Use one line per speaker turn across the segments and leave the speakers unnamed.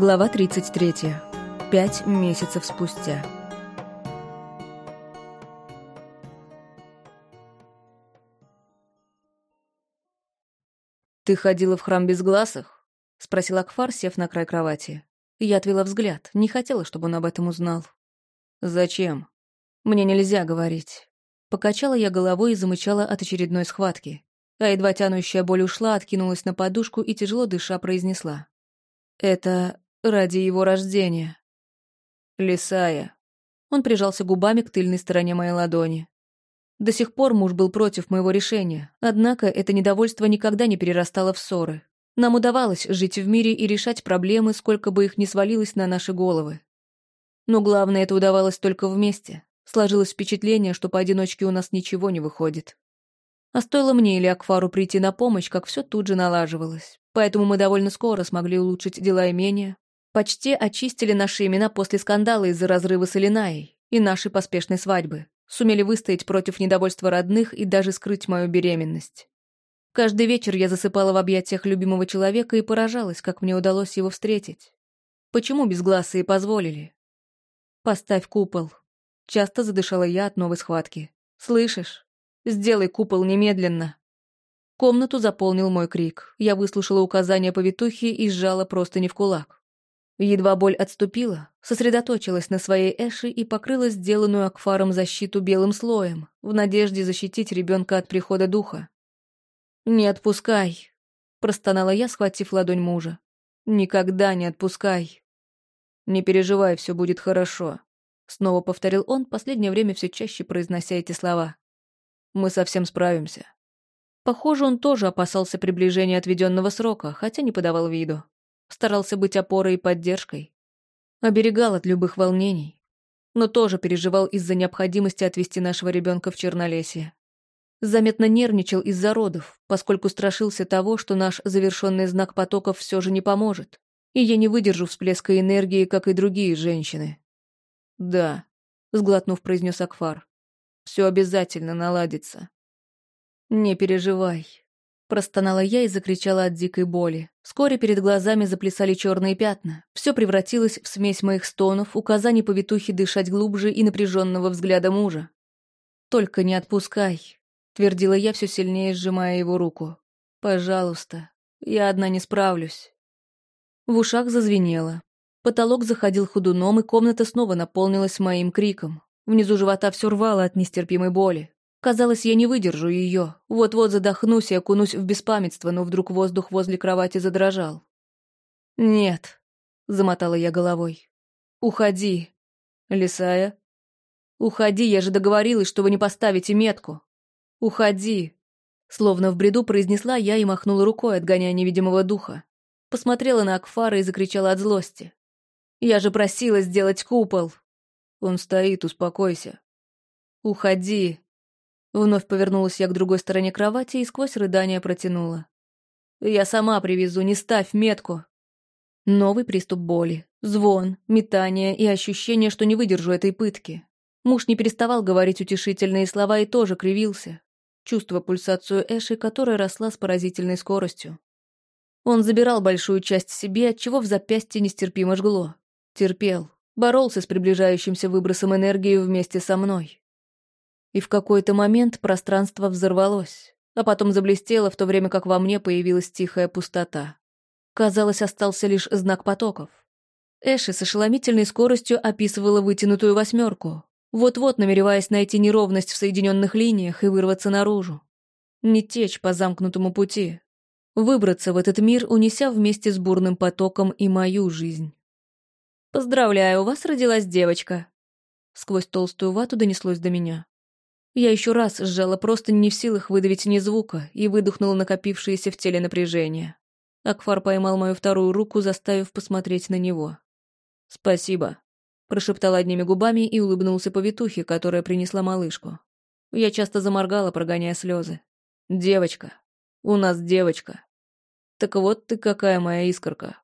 Глава 33. Пять месяцев спустя. «Ты ходила в храм без глазах?» — спросил Акфар, сев на край кровати. Я отвела взгляд, не хотела, чтобы он об этом узнал. «Зачем?» «Мне нельзя говорить». Покачала я головой и замычала от очередной схватки. А едва тянущая боль ушла, откинулась на подушку и, тяжело дыша, произнесла. «Это ради его рождения». «Лисая». Он прижался губами к тыльной стороне моей ладони. До сих пор муж был против моего решения, однако это недовольство никогда не перерастало в ссоры. Нам удавалось жить в мире и решать проблемы, сколько бы их ни свалилось на наши головы. Но главное, это удавалось только вместе. Сложилось впечатление, что поодиночке у нас ничего не выходит. А стоило мне или Акфару прийти на помощь, как все тут же налаживалось. Поэтому мы довольно скоро смогли улучшить дела имения. Почти очистили наши имена после скандала из-за разрыва с Элинаей и нашей поспешной свадьбы. Сумели выстоять против недовольства родных и даже скрыть мою беременность. Каждый вечер я засыпала в объятиях любимого человека и поражалась, как мне удалось его встретить. Почему безгласые позволили? «Поставь купол». Часто задышала я от новой схватки. «Слышишь? Сделай купол немедленно». Комнату заполнил мой крик. Я выслушала указания повитухи и сжала просто не в кулак. Едва боль отступила, сосредоточилась на своей Эши и покрыла сделанную акфаром защиту белым слоем, в надежде защитить ребенка от прихода духа. «Не отпускай», — простонала я, схватив ладонь мужа. «Никогда не отпускай». «Не переживай, все будет хорошо», — снова повторил он, последнее время все чаще произнося эти слова. «Мы совсем справимся». Похоже, он тоже опасался приближения отведенного срока, хотя не подавал виду. Старался быть опорой и поддержкой. Оберегал от любых волнений. Но тоже переживал из-за необходимости отвезти нашего ребенка в Чернолесье. Заметно нервничал из-за родов, поскольку страшился того, что наш завершенный знак потоков все же не поможет, и я не выдержу всплеска энергии, как и другие женщины. «Да», — сглотнув, произнес Акфар, — «все обязательно наладится». «Не переживай», — простонала я и закричала от дикой боли. Вскоре перед глазами заплясали черные пятна. Все превратилось в смесь моих стонов, указаний повитухи дышать глубже и напряженного взгляда мужа. «Только не отпускай», — твердила я, все сильнее сжимая его руку. «Пожалуйста, я одна не справлюсь». В ушах зазвенело. Потолок заходил ходуном, и комната снова наполнилась моим криком. Внизу живота все рвало от нестерпимой боли. Казалось, я не выдержу ее. Вот-вот задохнусь и окунусь в беспамятство, но вдруг воздух возле кровати задрожал. «Нет», — замотала я головой. «Уходи». «Лисая?» «Уходи, я же договорилась, что вы не поставите метку». «Уходи». Словно в бреду произнесла я и махнула рукой, отгоняя невидимого духа. Посмотрела на Акфара и закричала от злости. «Я же просила сделать купол!» «Он стоит, успокойся». «Уходи», Вновь повернулась я к другой стороне кровати и сквозь рыдания протянула. «Я сама привезу, не ставь метку!» Новый приступ боли, звон, метание и ощущение, что не выдержу этой пытки. Муж не переставал говорить утешительные слова и тоже кривился, чувствуя пульсацию Эши, которая росла с поразительной скоростью. Он забирал большую часть себе, отчего в запястье нестерпимо жгло. Терпел, боролся с приближающимся выбросом энергии вместе со мной. И в какой-то момент пространство взорвалось, а потом заблестело, в то время как во мне появилась тихая пустота. Казалось, остался лишь знак потоков. Эши с ошеломительной скоростью описывала вытянутую восьмерку, вот-вот намереваясь найти неровность в соединенных линиях и вырваться наружу. Не течь по замкнутому пути. Выбраться в этот мир, унеся вместе с бурным потоком и мою жизнь. «Поздравляю, у вас родилась девочка!» Сквозь толстую вату донеслось до меня. Я еще раз сжала просто не в силах выдавить ни звука и выдохнула накопившееся в теле напряжение. Акфар поймал мою вторую руку, заставив посмотреть на него. «Спасибо», — прошептал одними губами и улыбнулся повитухе, которая принесла малышку. Я часто заморгала, прогоняя слезы. «Девочка. У нас девочка. Так вот ты какая моя искорка».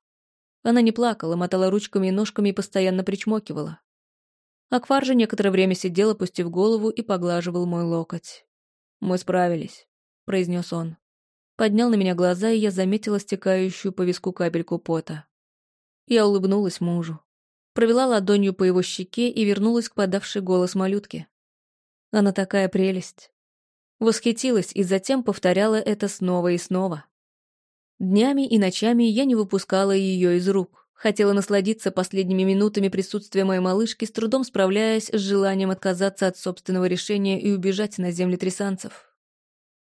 Она не плакала, мотала ручками и ножками и постоянно причмокивала. Акфар же некоторое время сидел, опустив голову, и поглаживал мой локоть. «Мы справились», — произнес он. Поднял на меня глаза, и я заметила стекающую по виску капельку пота. Я улыбнулась мужу. Провела ладонью по его щеке и вернулась к подавшей голос малютки. Она такая прелесть. Восхитилась и затем повторяла это снова и снова. Днями и ночами я не выпускала ее из рук. Хотела насладиться последними минутами присутствия моей малышки, с трудом справляясь с желанием отказаться от собственного решения и убежать на земли трясанцев.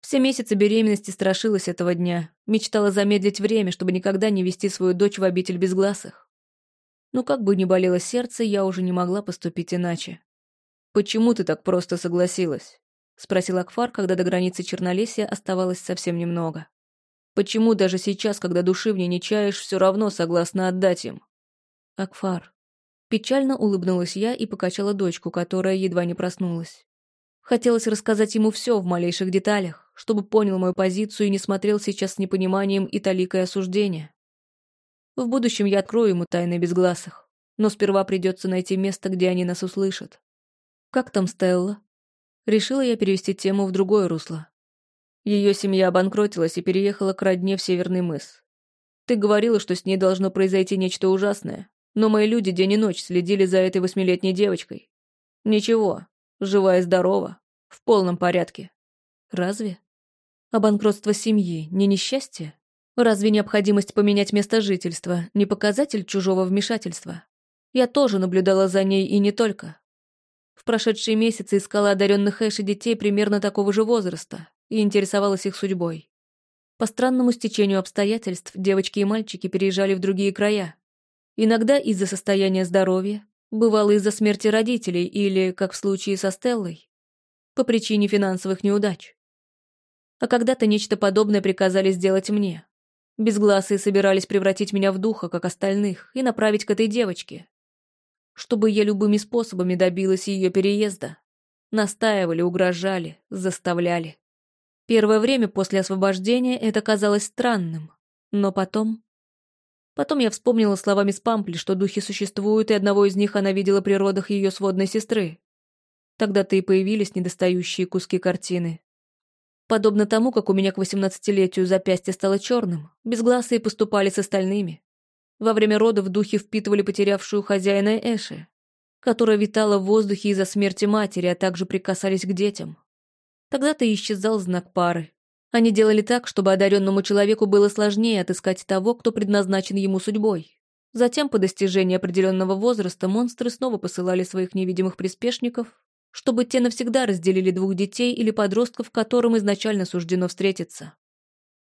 Все месяцы беременности страшилась этого дня, мечтала замедлить время, чтобы никогда не вести свою дочь в обитель безгласых. Но как бы ни болело сердце, я уже не могла поступить иначе. «Почему ты так просто согласилась?» — спросил Акфар, когда до границы Чернолесья оставалось совсем немного. «Почему даже сейчас, когда души в ней не чаешь, все равно согласна отдать им?» «Акфар». Печально улыбнулась я и покачала дочку, которая едва не проснулась. Хотелось рассказать ему все в малейших деталях, чтобы понял мою позицию и не смотрел сейчас с непониманием и таликой осуждения. В будущем я открою ему тайны безгласых, но сперва придется найти место, где они нас услышат. «Как там Стелла?» Решила я перевести тему в другое русло. Ее семья обанкротилась и переехала к родне в Северный мыс. Ты говорила, что с ней должно произойти нечто ужасное, но мои люди день и ночь следили за этой восьмилетней девочкой. Ничего, Жива и здорова. В полном порядке. Разве? А банкротство семьи не несчастье? Разве необходимость поменять место жительства не показатель чужого вмешательства? Я тоже наблюдала за ней и не только. В прошедшие месяцы искала одаренных Эш и детей примерно такого же возраста и интересовалась их судьбой. По странному стечению обстоятельств девочки и мальчики переезжали в другие края. Иногда из-за состояния здоровья, Бывало из-за смерти родителей или, как в случае со Стеллой, по причине финансовых неудач. А когда-то нечто подобное приказали сделать мне. Безгласые собирались превратить меня в духа, как остальных, и направить к этой девочке. Чтобы я любыми способами добилась ее переезда. Настаивали, угрожали, заставляли. Первое время после освобождения это казалось странным, но потом Потом я вспомнила словами Спампли, что духи существуют, и одного из них она видела при родах ее сводной сестры. Тогда-то и появились недостающие куски картины. Подобно тому, как у меня к восемнадцатилетию запястье стало черным, безгласые поступали с остальными. Во время родов духи впитывали потерявшую хозяина Эши, которая витала в воздухе из-за смерти матери, а также прикасались к детям. Тогда-то исчезал знак пары. Они делали так, чтобы одаренному человеку было сложнее отыскать того, кто предназначен ему судьбой. Затем, по достижении определенного возраста, монстры снова посылали своих невидимых приспешников, чтобы те навсегда разделили двух детей или подростков, которым изначально суждено встретиться.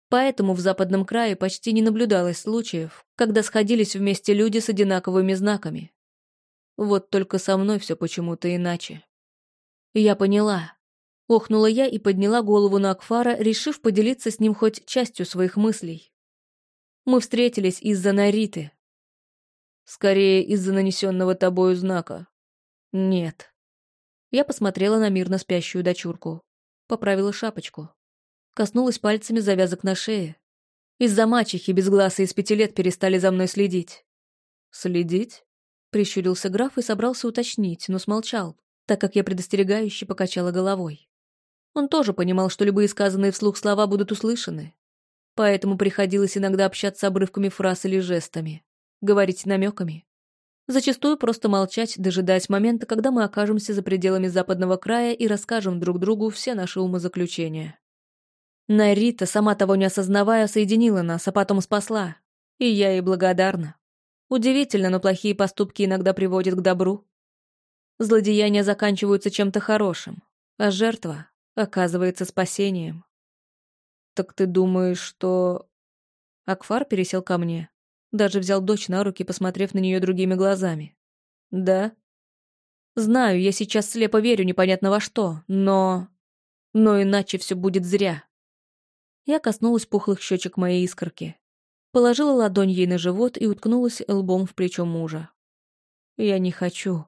Поэтому в западном крае почти не наблюдалось случаев, когда сходились вместе люди с одинаковыми знаками. Вот только со мной все почему-то иначе. Я поняла, Охнула я и подняла голову на Акфара, решив поделиться с ним хоть частью своих мыслей. Мы встретились из-за Нариты. Скорее, из-за нанесенного тобою знака. Нет. Я посмотрела на мирно спящую дочурку. Поправила шапочку. Коснулась пальцами завязок на шее. Из-за мачехи безгласые из пяти лет перестали за мной следить. «Следить?» — прищурился граф и собрался уточнить, но смолчал, так как я предостерегающе покачала головой. Он тоже понимал, что любые сказанные вслух слова будут услышаны. Поэтому приходилось иногда общаться обрывками фраз или жестами, говорить намеками. Зачастую просто молчать, дожидаясь момента, когда мы окажемся за пределами западного края и расскажем друг другу все наши умозаключения. Нарита, сама того не осознавая, соединила нас, а потом спасла. И я ей благодарна. Удивительно, но плохие поступки иногда приводят к добру. Злодеяния заканчиваются чем-то хорошим, а жертва оказывается спасением. «Так ты думаешь, что...» Акфар пересел ко мне. Даже взял дочь на руки, посмотрев на нее другими глазами. «Да?» «Знаю, я сейчас слепо верю непонятно во что, но... Но иначе все будет зря». Я коснулась пухлых щечек моей искорки. Положила ладонь ей на живот и уткнулась лбом в плечо мужа. «Я не хочу»,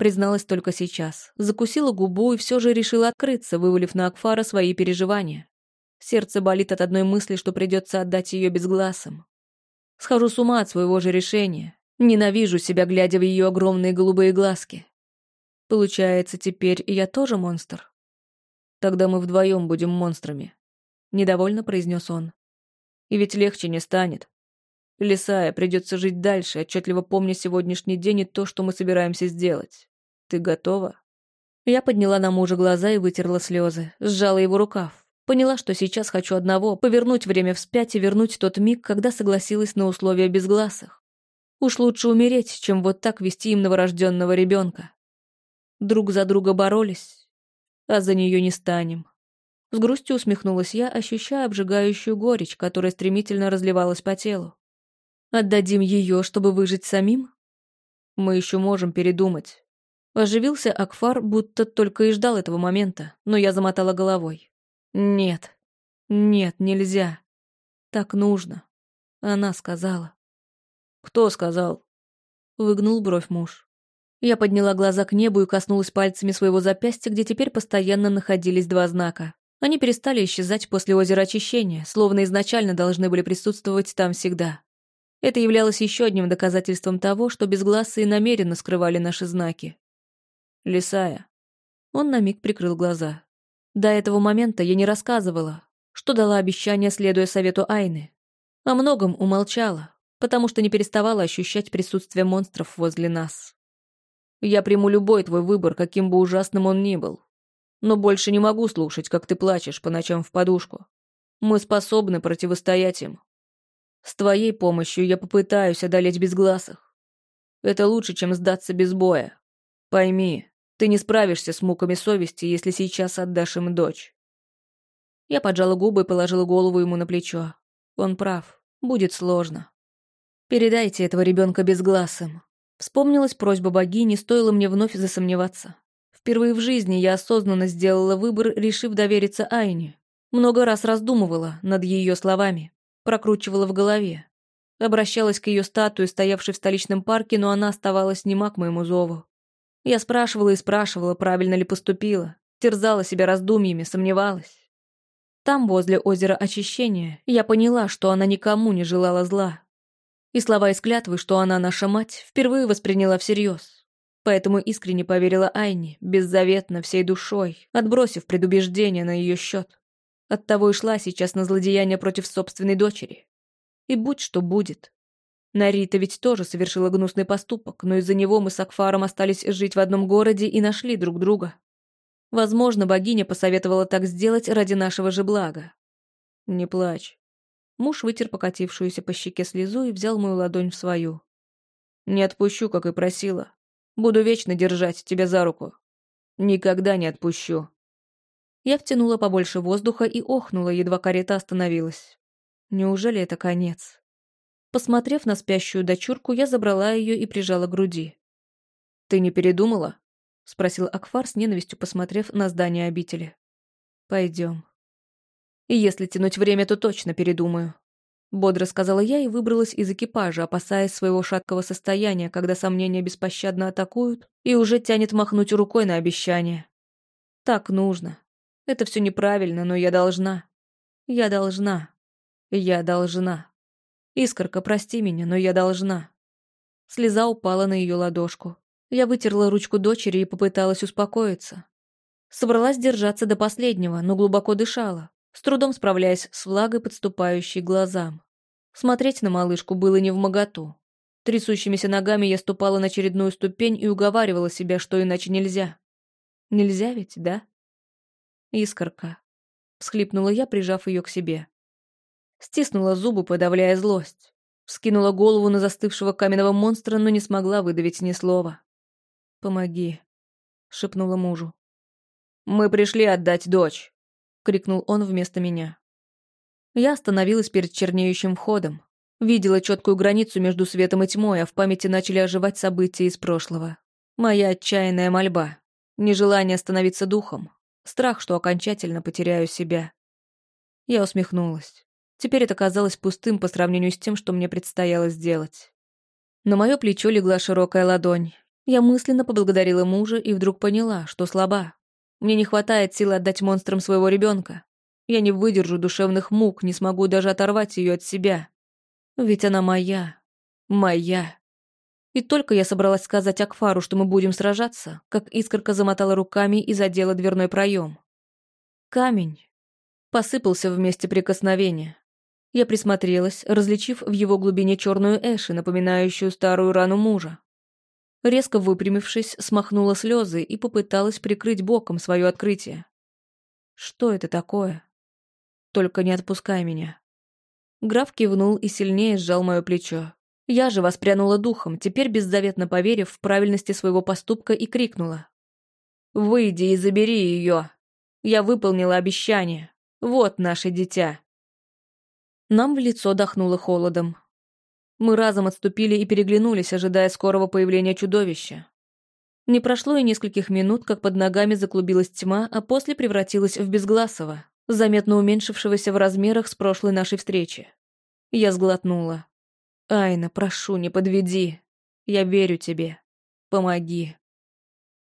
Призналась только сейчас. Закусила губу и все же решила открыться, вывалив на Акфара свои переживания. Сердце болит от одной мысли, что придется отдать ее безгласом. Схожу с ума от своего же решения. Ненавижу себя, глядя в ее огромные голубые глазки. Получается, теперь я тоже монстр? Тогда мы вдвоем будем монстрами. Недовольно произнес он. И ведь легче не станет. Лисая, придется жить дальше, отчетливо помня сегодняшний день и то, что мы собираемся сделать. Ты готова?» Я подняла на мужа глаза и вытерла слезы, сжала его рукав. Поняла, что сейчас хочу одного — повернуть время вспять и вернуть тот миг, когда согласилась на условия безгласых. Уж лучше умереть, чем вот так вести им новорожденного ребенка. Друг за друга боролись, а за нее не станем. С грустью усмехнулась я, ощущая обжигающую горечь, которая стремительно разливалась по телу. Отдадим ее, чтобы выжить самим? Мы еще можем передумать. Оживился Акфар, будто только и ждал этого момента, но я замотала головой. Нет, нет, нельзя. Так нужно. Она сказала. Кто сказал? Выгнул бровь муж. Я подняла глаза к небу и коснулась пальцами своего запястья, где теперь постоянно находились два знака. Они перестали исчезать после озера очищения, словно изначально должны были присутствовать там всегда. Это являлось еще одним доказательством того, что безгласые намеренно скрывали наши знаки. Лисая. Он на миг прикрыл глаза. До этого момента я не рассказывала, что дала обещание, следуя совету Айны. О многом умолчала, потому что не переставала ощущать присутствие монстров возле нас. Я приму любой твой выбор, каким бы ужасным он ни был. Но больше не могу слушать, как ты плачешь по ночам в подушку. Мы способны противостоять им. С твоей помощью я попытаюсь одолеть безгласых. Это лучше, чем сдаться без боя. Пойми, ты не справишься с муками совести, если сейчас отдашь им дочь. Я поджала губы и положила голову ему на плечо. Он прав, будет сложно. Передайте этого ребенка безгласым. Вспомнилась просьба богини, стоило мне вновь засомневаться. Впервые в жизни я осознанно сделала выбор, решив довериться Айне. Много раз раздумывала над ее словами прокручивала в голове. Обращалась к ее статуе, стоявшей в столичном парке, но она оставалась нема к моему зову. Я спрашивала и спрашивала, правильно ли поступила, терзала себя раздумьями, сомневалась. Там, возле озера Очищения, я поняла, что она никому не желала зла. И слова из клятвы, что она наша мать, впервые восприняла всерьез. Поэтому искренне поверила Айне, беззаветно, всей душой, отбросив предубеждение на ее счет. Оттого и шла сейчас на злодеяние против собственной дочери. И будь что будет. Нарита ведь тоже совершила гнусный поступок, но из-за него мы с Акфаром остались жить в одном городе и нашли друг друга. Возможно, богиня посоветовала так сделать ради нашего же блага. Не плачь. Муж вытер покатившуюся по щеке слезу и взял мою ладонь в свою. Не отпущу, как и просила. Буду вечно держать тебя за руку. Никогда не отпущу. Я втянула побольше воздуха и охнула, едва карета остановилась. Неужели это конец? Посмотрев на спящую дочурку, я забрала ее и прижала к груди. «Ты не передумала?» — спросил Акфар с ненавистью, посмотрев на здание обители. «Пойдем». «И если тянуть время, то точно передумаю», — бодро сказала я и выбралась из экипажа, опасаясь своего шаткого состояния, когда сомнения беспощадно атакуют, и уже тянет махнуть рукой на обещание. «Так нужно. Это все неправильно, но я должна. Я должна. Я должна. Искорка, прости меня, но я должна. Слеза упала на ее ладошку. Я вытерла ручку дочери и попыталась успокоиться. Собралась держаться до последнего, но глубоко дышала, с трудом справляясь с влагой, подступающей к глазам. Смотреть на малышку было не в моготу. Трясущимися ногами я ступала на очередную ступень и уговаривала себя, что иначе нельзя. Нельзя ведь, да? Искорка. Всхлипнула я, прижав ее к себе. Стиснула зубы, подавляя злость. Вскинула голову на застывшего каменного монстра, но не смогла выдавить ни слова. «Помоги», — шепнула мужу. «Мы пришли отдать дочь», — крикнул он вместо меня. Я остановилась перед чернеющим входом. Видела четкую границу между светом и тьмой, а в памяти начали оживать события из прошлого. Моя отчаянная мольба. Нежелание становиться духом. Страх, что окончательно потеряю себя. Я усмехнулась. Теперь это казалось пустым по сравнению с тем, что мне предстояло сделать. На мое плечо легла широкая ладонь. Я мысленно поблагодарила мужа и вдруг поняла, что слаба. Мне не хватает сил отдать монстрам своего ребенка. Я не выдержу душевных мук, не смогу даже оторвать ее от себя. Ведь она моя. Моя. И только я собралась сказать Акфару, что мы будем сражаться, как искорка замотала руками и задела дверной проем. Камень посыпался вместе прикосновения. Я присмотрелась, различив в его глубине черную эши, напоминающую старую рану мужа. Резко выпрямившись, смахнула слезы и попыталась прикрыть боком свое открытие. Что это такое? Только не отпускай меня. Граф кивнул и сильнее сжал мое плечо. Я же воспрянула духом, теперь беззаветно поверив в правильности своего поступка и крикнула. «Выйди и забери ее! Я выполнила обещание! Вот наше дитя!» Нам в лицо дохнуло холодом. Мы разом отступили и переглянулись, ожидая скорого появления чудовища. Не прошло и нескольких минут, как под ногами заклубилась тьма, а после превратилась в безгласого, заметно уменьшившегося в размерах с прошлой нашей встречи. Я сглотнула. «Айна, прошу, не подведи. Я верю тебе. Помоги».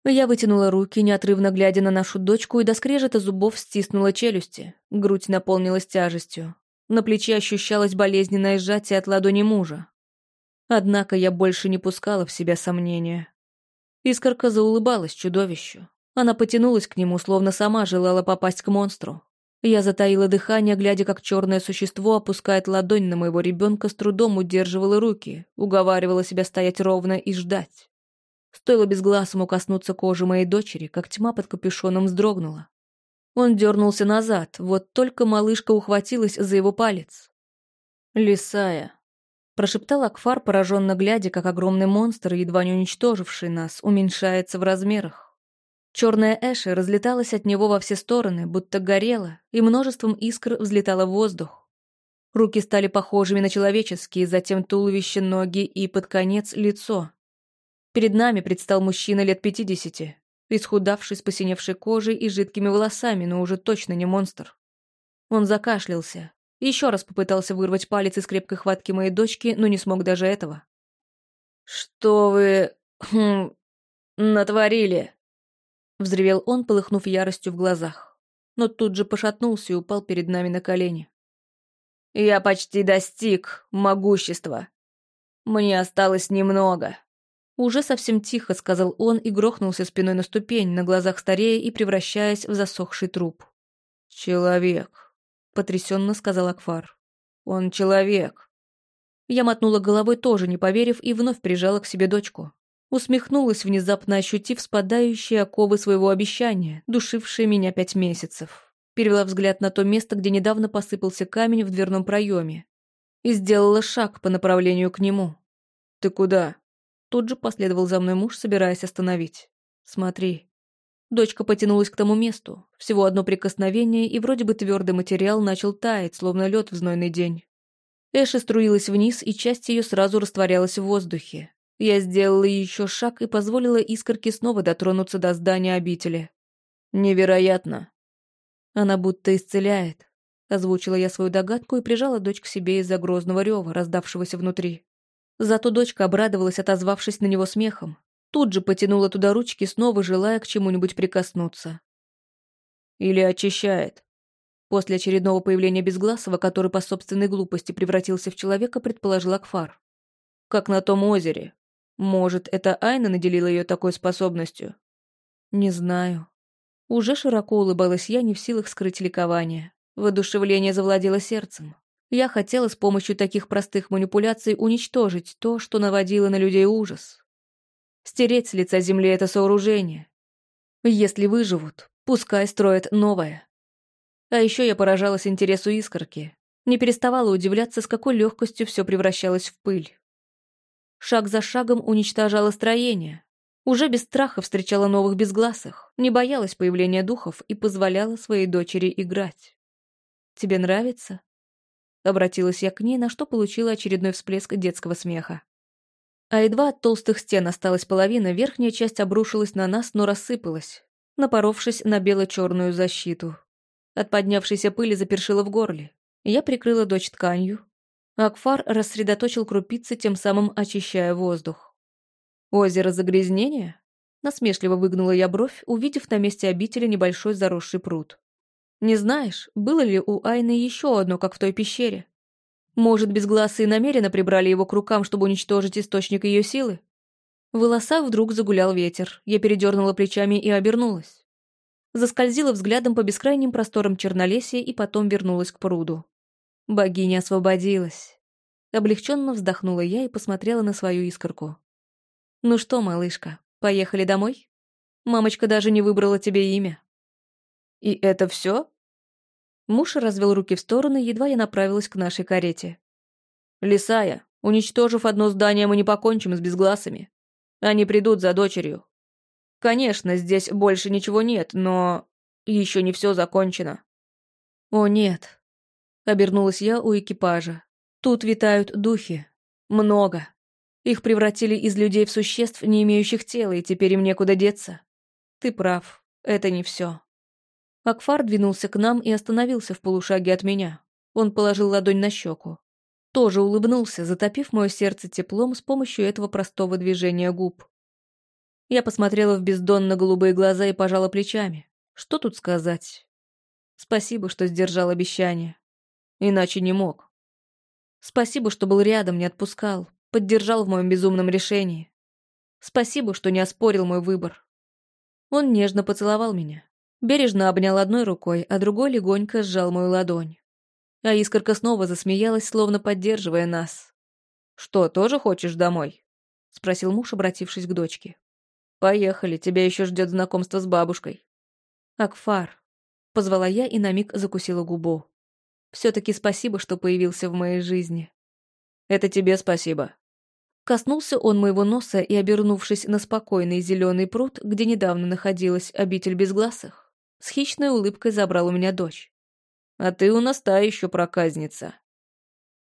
Я вытянула руки, неотрывно глядя на нашу дочку, и до скрежета зубов стиснула челюсти. Грудь наполнилась тяжестью. На плече ощущалось болезненное сжатие от ладони мужа. Однако я больше не пускала в себя сомнения. Искорка заулыбалась чудовищу. Она потянулась к нему, словно сама желала попасть к монстру. Я затаила дыхание, глядя, как черное существо опускает ладонь на моего ребенка, с трудом удерживала руки, уговаривала себя стоять ровно и ждать. Стоило безгласому коснуться кожи моей дочери, как тьма под капюшоном вздрогнула. Он дернулся назад, вот только малышка ухватилась за его палец. «Лисая», — прошептал Акфар, пораженно глядя, как огромный монстр, едва не уничтоживший нас, уменьшается в размерах. Черная Эша разлеталась от него во все стороны, будто горела, и множеством искр взлетала в воздух. Руки стали похожими на человеческие, затем туловище, ноги и, под конец, лицо. Перед нами предстал мужчина лет пятидесяти, исхудавший с посиневшей кожей и жидкими волосами, но уже точно не монстр. Он закашлялся. Еще раз попытался вырвать палец из крепкой хватки моей дочки, но не смог даже этого. «Что вы... Хм, натворили?» Взревел он, полыхнув яростью в глазах. Но тут же пошатнулся и упал перед нами на колени. «Я почти достиг могущества. Мне осталось немного». Уже совсем тихо сказал он и грохнулся спиной на ступень, на глазах старея и превращаясь в засохший труп. «Человек», — потрясенно сказал Акфар. «Он человек». Я мотнула головой, тоже не поверив, и вновь прижала к себе дочку. Усмехнулась, внезапно ощутив спадающие оковы своего обещания, душившие меня пять месяцев. Перевела взгляд на то место, где недавно посыпался камень в дверном проеме. И сделала шаг по направлению к нему. «Ты куда?» Тут же последовал за мной муж, собираясь остановить. «Смотри». Дочка потянулась к тому месту. Всего одно прикосновение, и вроде бы твердый материал начал таять, словно лед в знойный день. Эша струилась вниз, и часть ее сразу растворялась в воздухе. Я сделала еще шаг и позволила искорке снова дотронуться до здания обители. «Невероятно!» «Она будто исцеляет», — озвучила я свою догадку и прижала дочь к себе из-за грозного рева, раздавшегося внутри. Зато дочка обрадовалась, отозвавшись на него смехом. Тут же потянула туда ручки, снова желая к чему-нибудь прикоснуться. Или очищает. После очередного появления Безгласова, который по собственной глупости превратился в человека, предположил Акфар. Как на том озере. Может, это Айна наделила ее такой способностью? Не знаю. Уже широко улыбалась я, не в силах скрыть ликование. Воодушевление завладело сердцем. Я хотела с помощью таких простых манипуляций уничтожить то, что наводило на людей ужас. Стереть с лица земли это сооружение. Если выживут, пускай строят новое. А еще я поражалась интересу искорки. Не переставала удивляться, с какой легкостью все превращалось в пыль. Шаг за шагом уничтожала строение. Уже без страха встречала новых безгласых, не боялась появления духов и позволяла своей дочери играть. «Тебе нравится?» Обратилась я к ней, на что получила очередной всплеск детского смеха. А едва от толстых стен осталась половина, верхняя часть обрушилась на нас, но рассыпалась, напоровшись на бело-черную защиту. От поднявшейся пыли запершило в горле. Я прикрыла дочь тканью. Акфар рассредоточил крупицы, тем самым очищая воздух. «Озеро загрязнения?» Насмешливо выгнула я бровь, увидев на месте обители небольшой заросший пруд. Не знаешь, было ли у Айны еще одно, как в той пещере? Может, безгласые намеренно прибрали его к рукам, чтобы уничтожить источник ее силы? В волосах вдруг загулял ветер. Я передернула плечами и обернулась. Заскользила взглядом по бескрайним просторам Чернолесья и потом вернулась к пруду. Богиня освободилась. Облегченно вздохнула я и посмотрела на свою искорку. «Ну что, малышка, поехали домой? Мамочка даже не выбрала тебе имя». «И это все? Муж развел руки в стороны, едва я направилась к нашей карете. «Лисая, уничтожив одно здание, мы не покончим с безгласами. Они придут за дочерью. Конечно, здесь больше ничего нет, но еще не все закончено». «О, нет», — обернулась я у экипажа. «Тут витают духи. Много. Их превратили из людей в существ, не имеющих тела, и теперь им некуда деться. Ты прав, это не все. Акфар двинулся к нам и остановился в полушаге от меня. Он положил ладонь на щеку. Тоже улыбнулся, затопив мое сердце теплом с помощью этого простого движения губ. Я посмотрела в бездонно-голубые глаза и пожала плечами. Что тут сказать? Спасибо, что сдержал обещание. Иначе не мог. Спасибо, что был рядом, не отпускал, поддержал в моем безумном решении. Спасибо, что не оспорил мой выбор. Он нежно поцеловал меня. Бережно обнял одной рукой, а другой легонько сжал мою ладонь. А искорка снова засмеялась, словно поддерживая нас. «Что, тоже хочешь домой?» — спросил муж, обратившись к дочке. «Поехали, тебя еще ждет знакомство с бабушкой». «Акфар», — позвала я и на миг закусила губу. «Все-таки спасибо, что появился в моей жизни». «Это тебе спасибо». Коснулся он моего носа и, обернувшись на спокойный зеленый пруд, где недавно находилась обитель безгласых, с хищной улыбкой забрал у меня дочь. «А ты у нас та еще проказница».